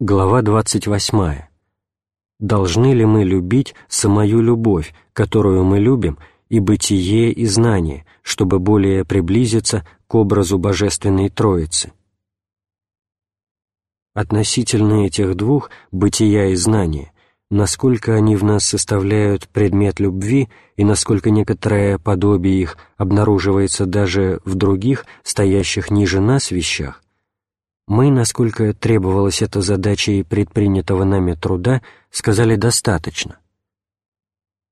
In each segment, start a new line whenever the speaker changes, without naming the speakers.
Глава 28. Должны ли мы любить самую любовь, которую мы любим, и бытие, и знание, чтобы более приблизиться к образу Божественной Троицы? Относительно этих двух, бытия и знания, насколько они в нас составляют предмет любви и насколько некоторое подобие их обнаруживается даже в других, стоящих ниже нас вещах, мы, насколько требовалась эта задача и предпринятого нами труда, сказали достаточно.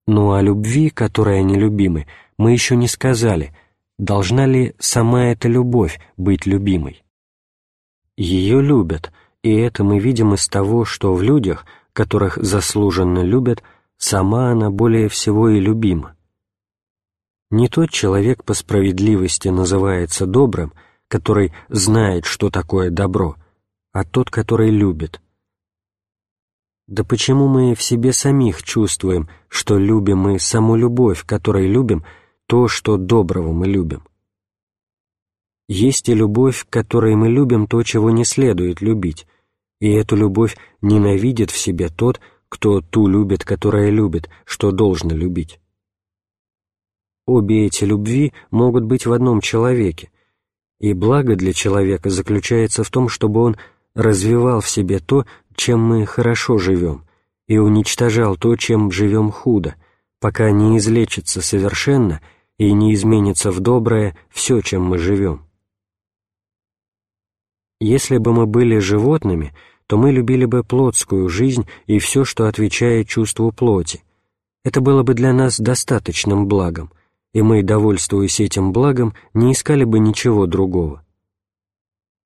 Ну а любви, которой они любимы, мы еще не сказали, должна ли сама эта любовь быть любимой. Ее любят, и это мы видим из того, что в людях, которых заслуженно любят, сама она более всего и любима. Не тот человек по справедливости называется добрым, который знает, что такое добро, а тот, который любит. Да почему мы в себе самих чувствуем, что любим мы саму любовь, которой любим, то, что доброго мы любим? Есть и любовь, которой мы любим то, чего не следует любить, и эту любовь ненавидит в себе тот, кто ту любит, которая любит, что должно любить. Обе эти любви могут быть в одном человеке, и благо для человека заключается в том, чтобы он развивал в себе то, чем мы хорошо живем, и уничтожал то, чем живем худо, пока не излечится совершенно и не изменится в доброе все, чем мы живем. Если бы мы были животными, то мы любили бы плотскую жизнь и все, что отвечает чувству плоти. Это было бы для нас достаточным благом, и мы, довольствуясь этим благом, не искали бы ничего другого.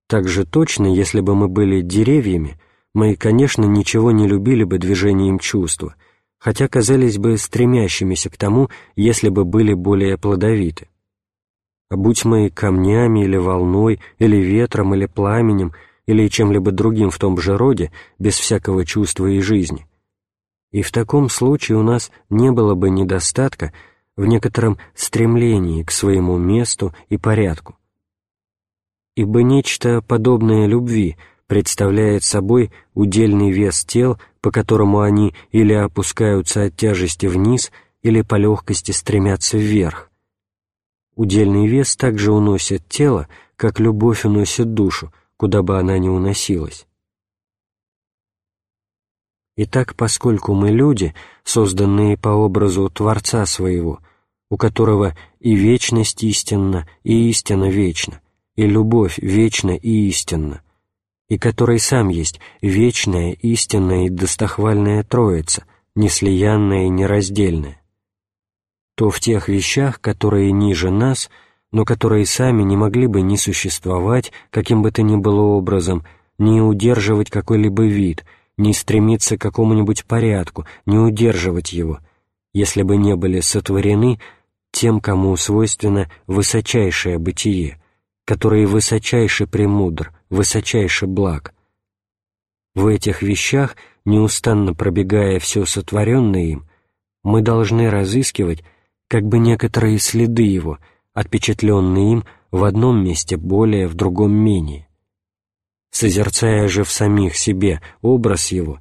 Так же точно, если бы мы были деревьями, мы, конечно, ничего не любили бы движением чувства, хотя казались бы стремящимися к тому, если бы были более плодовиты. А будь мы камнями или волной, или ветром, или пламенем, или чем-либо другим в том же роде, без всякого чувства и жизни. И в таком случае у нас не было бы недостатка, в некотором стремлении к своему месту и порядку. Ибо нечто подобное любви представляет собой удельный вес тел, по которому они или опускаются от тяжести вниз, или по легкости стремятся вверх. Удельный вес также уносит тело, как любовь уносит душу, куда бы она ни уносилась. Итак, поскольку мы люди, созданные по образу Творца своего, у которого и вечность истинна, и истина вечна, и любовь вечна и истинна, и который сам есть вечная, истинная и достохвальная Троица, неслиянная и нераздельная, то в тех вещах, которые ниже нас, но которые сами не могли бы ни существовать каким бы то ни было образом, ни удерживать какой-либо вид, ни стремиться к какому-нибудь порядку, ни удерживать его, если бы не были сотворены тем, кому свойственно высочайшее бытие, который высочайше премудр, высочайше благ. В этих вещах, неустанно пробегая все сотворенное им, мы должны разыскивать как бы некоторые следы его, отпечатленные им в одном месте более, в другом менее. Созерцая же в самих себе образ его,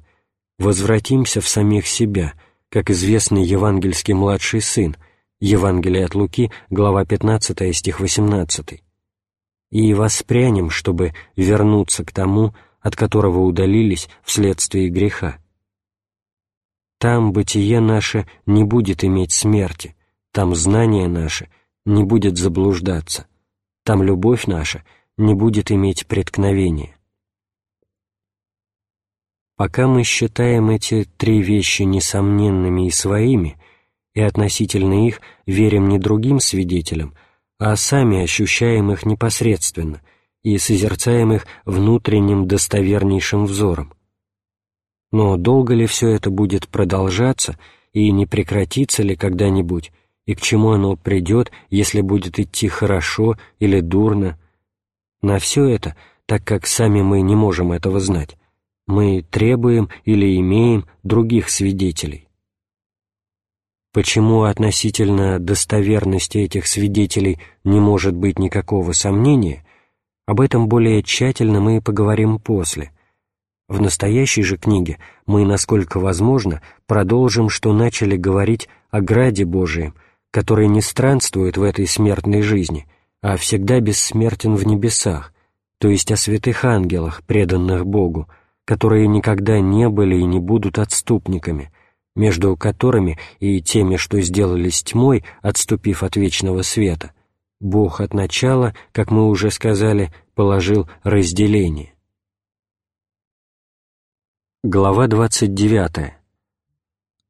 возвратимся в самих себя, как известный евангельский младший сын — Евангелие от Луки, глава 15, стих 18. «И воспрянем, чтобы вернуться к тому, от которого удалились вследствие греха. Там бытие наше не будет иметь смерти, там знание наше не будет заблуждаться, там любовь наша не будет иметь преткновения». Пока мы считаем эти три вещи несомненными и своими, и относительно их верим не другим свидетелям, а сами ощущаем их непосредственно и созерцаем их внутренним достовернейшим взором. Но долго ли все это будет продолжаться и не прекратится ли когда-нибудь, и к чему оно придет, если будет идти хорошо или дурно? На все это, так как сами мы не можем этого знать, мы требуем или имеем других свидетелей. Почему относительно достоверности этих свидетелей не может быть никакого сомнения, об этом более тщательно мы поговорим после. В настоящей же книге мы, насколько возможно, продолжим, что начали говорить о граде Божием, который не странствует в этой смертной жизни, а всегда бессмертен в небесах, то есть о святых ангелах, преданных Богу, которые никогда не были и не будут отступниками, между которыми и теми, что сделались тьмой, отступив от вечного света, Бог от начала, как мы уже сказали, положил разделение. Глава 29.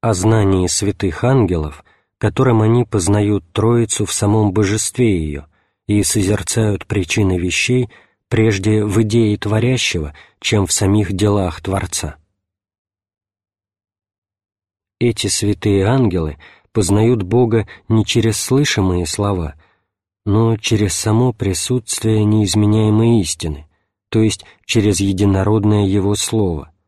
О знании святых ангелов, которым они познают Троицу в самом божестве ее и созерцают причины вещей прежде в идее творящего, чем в самих делах Творца. Эти святые ангелы познают Бога не через слышимые слова, но через само присутствие неизменяемой истины, то есть через единородное Его Слово –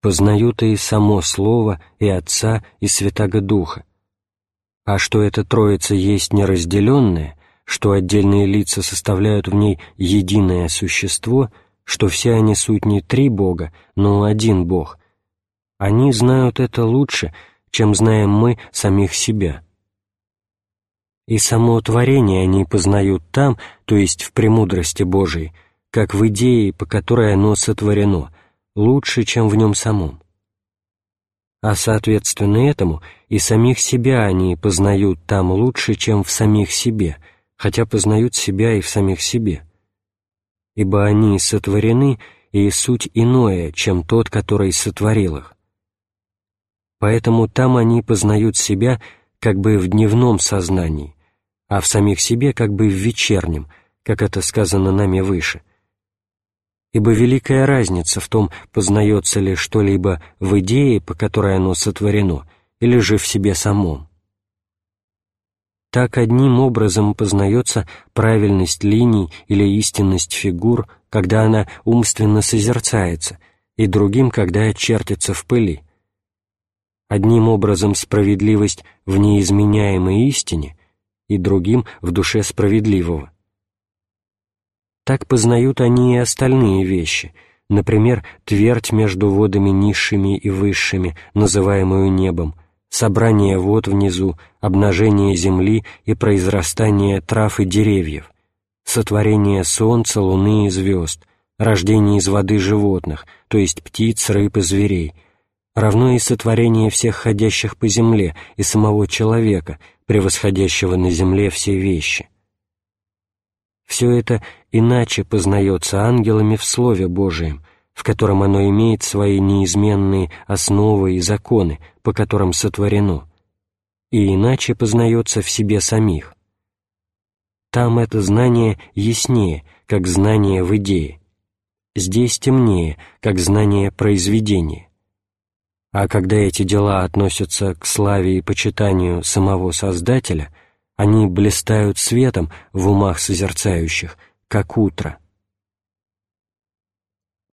познают и само Слово, и Отца, и Святаго Духа. А что эта Троица есть неразделенная, что отдельные лица составляют в ней единое существо, что все они суть не три Бога, но один Бог, они знают это лучше, чем знаем мы самих себя. И само творение они познают там, то есть в премудрости Божией, как в идее, по которой оно сотворено — лучше, чем в нем самом. А соответственно этому и самих себя они познают там лучше, чем в самих себе, хотя познают себя и в самих себе. Ибо они сотворены и суть иное, чем тот, который сотворил их. Поэтому там они познают себя как бы в дневном сознании, а в самих себе как бы в вечернем, как это сказано нами выше, ибо великая разница в том, познается ли что-либо в идее, по которой оно сотворено, или же в себе самом. Так одним образом познается правильность линий или истинность фигур, когда она умственно созерцается, и другим, когда чертится в пыли. Одним образом справедливость в неизменяемой истине, и другим в душе справедливого. Так познают они и остальные вещи, например, твердь между водами низшими и высшими, называемую небом, собрание вод внизу, обнажение земли и произрастание трав и деревьев, сотворение солнца, луны и звезд, рождение из воды животных, то есть птиц, рыб и зверей, равно и сотворение всех ходящих по земле и самого человека, превосходящего на земле все вещи. Все это иначе познается ангелами в Слове Божием, в котором оно имеет свои неизменные основы и законы, по которым сотворено, и иначе познается в себе самих. Там это знание яснее, как знание в идее, здесь темнее, как знание произведения. А когда эти дела относятся к славе и почитанию самого Создателя – они блистают светом в умах созерцающих, как утро.